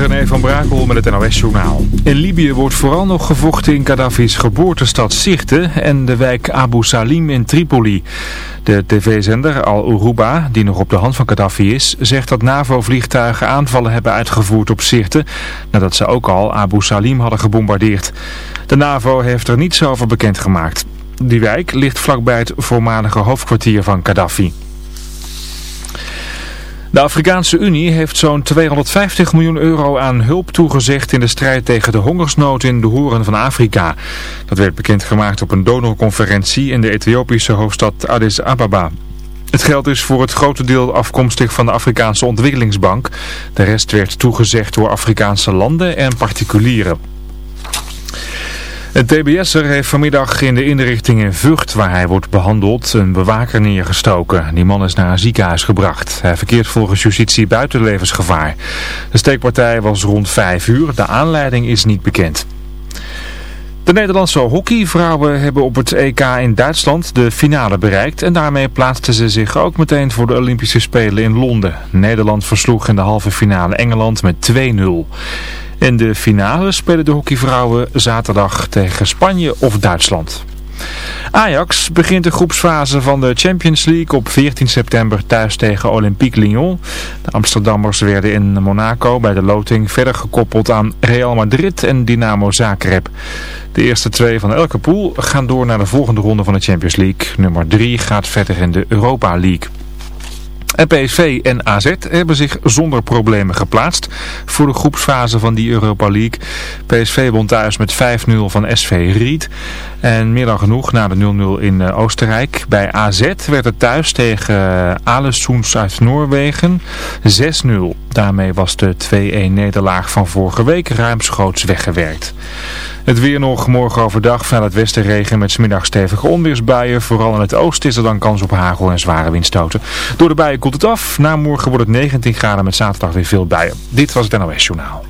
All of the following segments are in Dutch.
René van Brakel met het NOS-journaal. In Libië wordt vooral nog gevochten in Gaddafi's geboortestad Sirte en de wijk Abu Salim in Tripoli. De tv-zender Al Uruba, die nog op de hand van Gaddafi is, zegt dat NAVO-vliegtuigen aanvallen hebben uitgevoerd op Sirte, nadat ze ook al Abu Salim hadden gebombardeerd. De NAVO heeft er niets over bekendgemaakt. Die wijk ligt vlakbij het voormalige hoofdkwartier van Gaddafi. De Afrikaanse Unie heeft zo'n 250 miljoen euro aan hulp toegezegd in de strijd tegen de hongersnood in de horen van Afrika. Dat werd bekendgemaakt op een donorconferentie in de Ethiopische hoofdstad Addis Ababa. Het geld is voor het grote deel afkomstig van de Afrikaanse Ontwikkelingsbank. De rest werd toegezegd door Afrikaanse landen en particulieren. Een TBS'er heeft vanmiddag in de inrichting in Vught, waar hij wordt behandeld, een bewaker neergestoken. Die man is naar een ziekenhuis gebracht. Hij verkeert volgens justitie buiten levensgevaar. De steekpartij was rond 5 uur. De aanleiding is niet bekend. De Nederlandse hockeyvrouwen hebben op het EK in Duitsland de finale bereikt en daarmee plaatsten ze zich ook meteen voor de Olympische Spelen in Londen. Nederland versloeg in de halve finale Engeland met 2-0. In de finale spelen de hockeyvrouwen zaterdag tegen Spanje of Duitsland. Ajax begint de groepsfase van de Champions League op 14 september thuis tegen Olympique Lyon. De Amsterdammers werden in Monaco bij de loting verder gekoppeld aan Real Madrid en Dynamo Zagreb. De eerste twee van elke pool gaan door naar de volgende ronde van de Champions League. Nummer 3 gaat verder in de Europa League. En PSV en AZ hebben zich zonder problemen geplaatst voor de groepsfase van die Europa League. PSV won thuis met 5-0 van SV Ried. En meer dan genoeg na de 0-0 in eh, Oostenrijk. Bij AZ werd het thuis tegen eh, Alessoens uit Noorwegen 6-0. Daarmee was de 2-1 nederlaag van vorige week ruimschoots weggewerkt. Het weer nog morgen overdag vanuit het westen regen met smiddag stevige onweersbuien. Vooral in het oosten is er dan kans op hagel en zware windstoten. Door de buien koelt het af. Na morgen wordt het 19 graden met zaterdag weer veel buien. Dit was het NOS Journaal.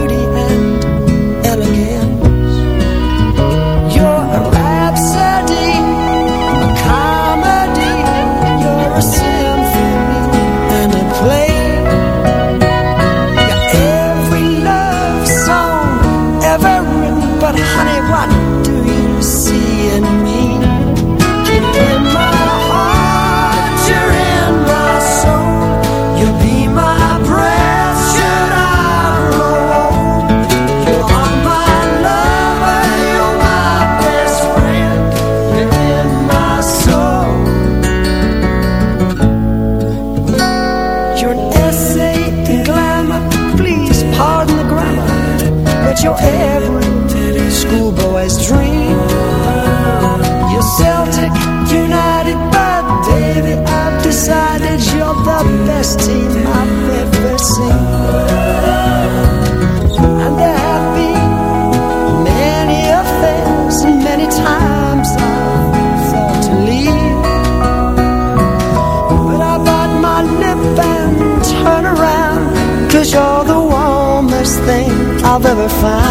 never find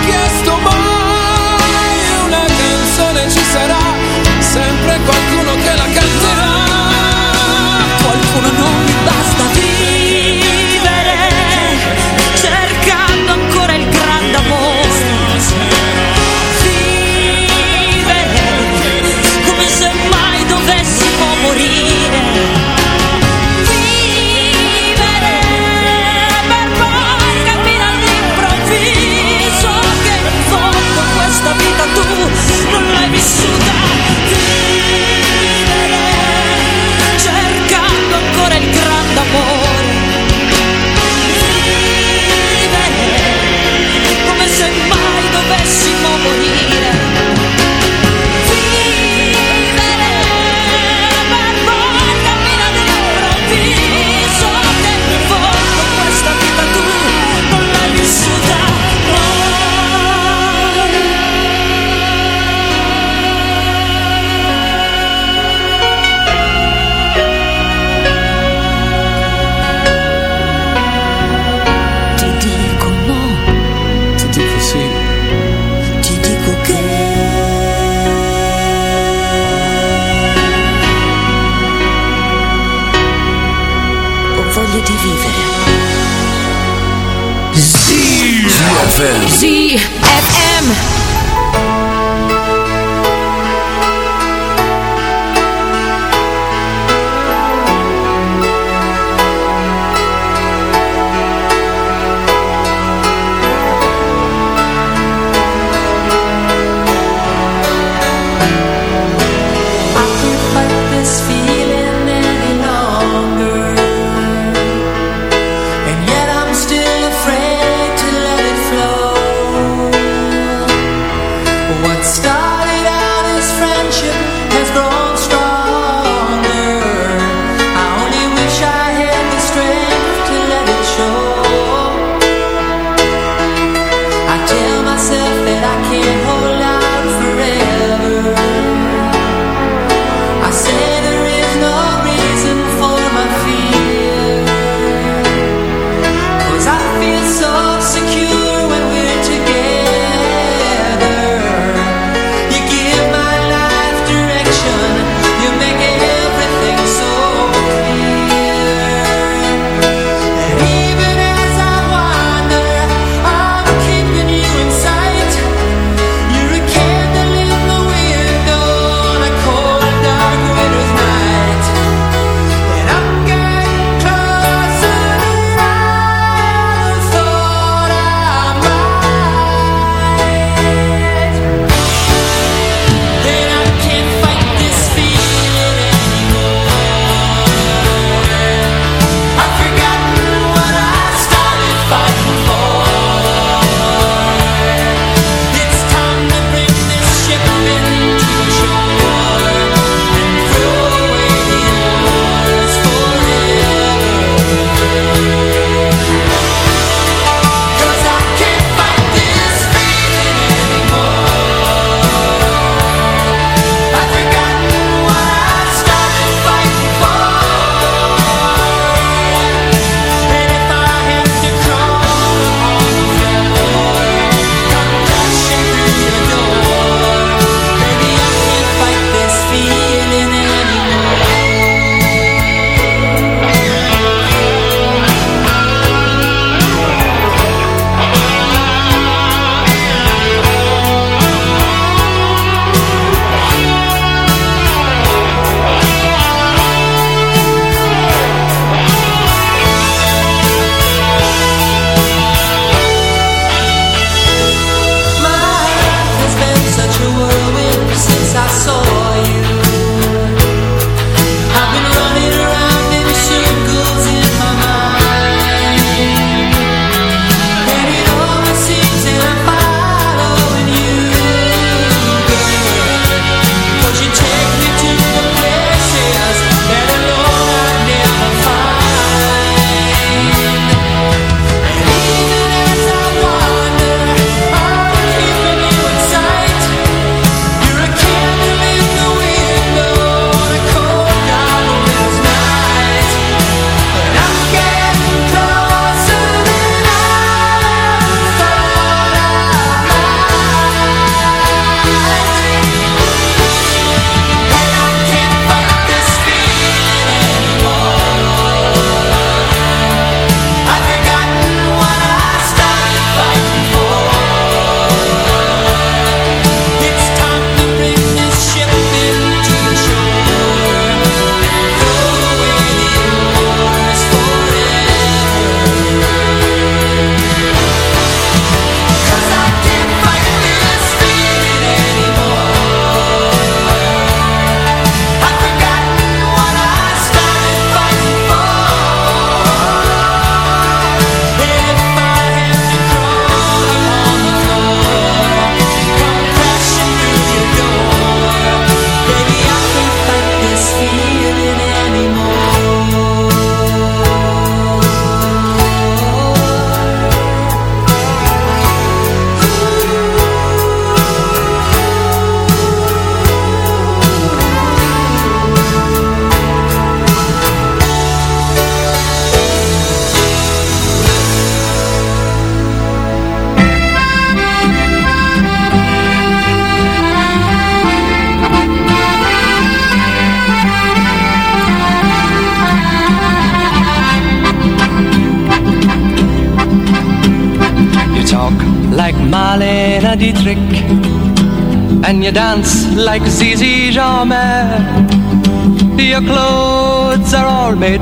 And she said, I.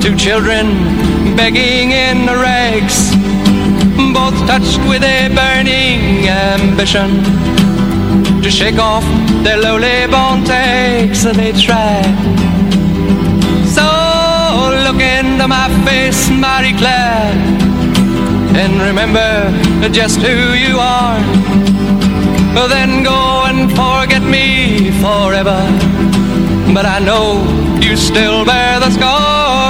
two children begging in the rags, both touched with a burning ambition to shake off their lowly born takes they try. So look into my face, Marie Claire, and remember just who you are. Then go and forget me forever. But I know you still bear the scar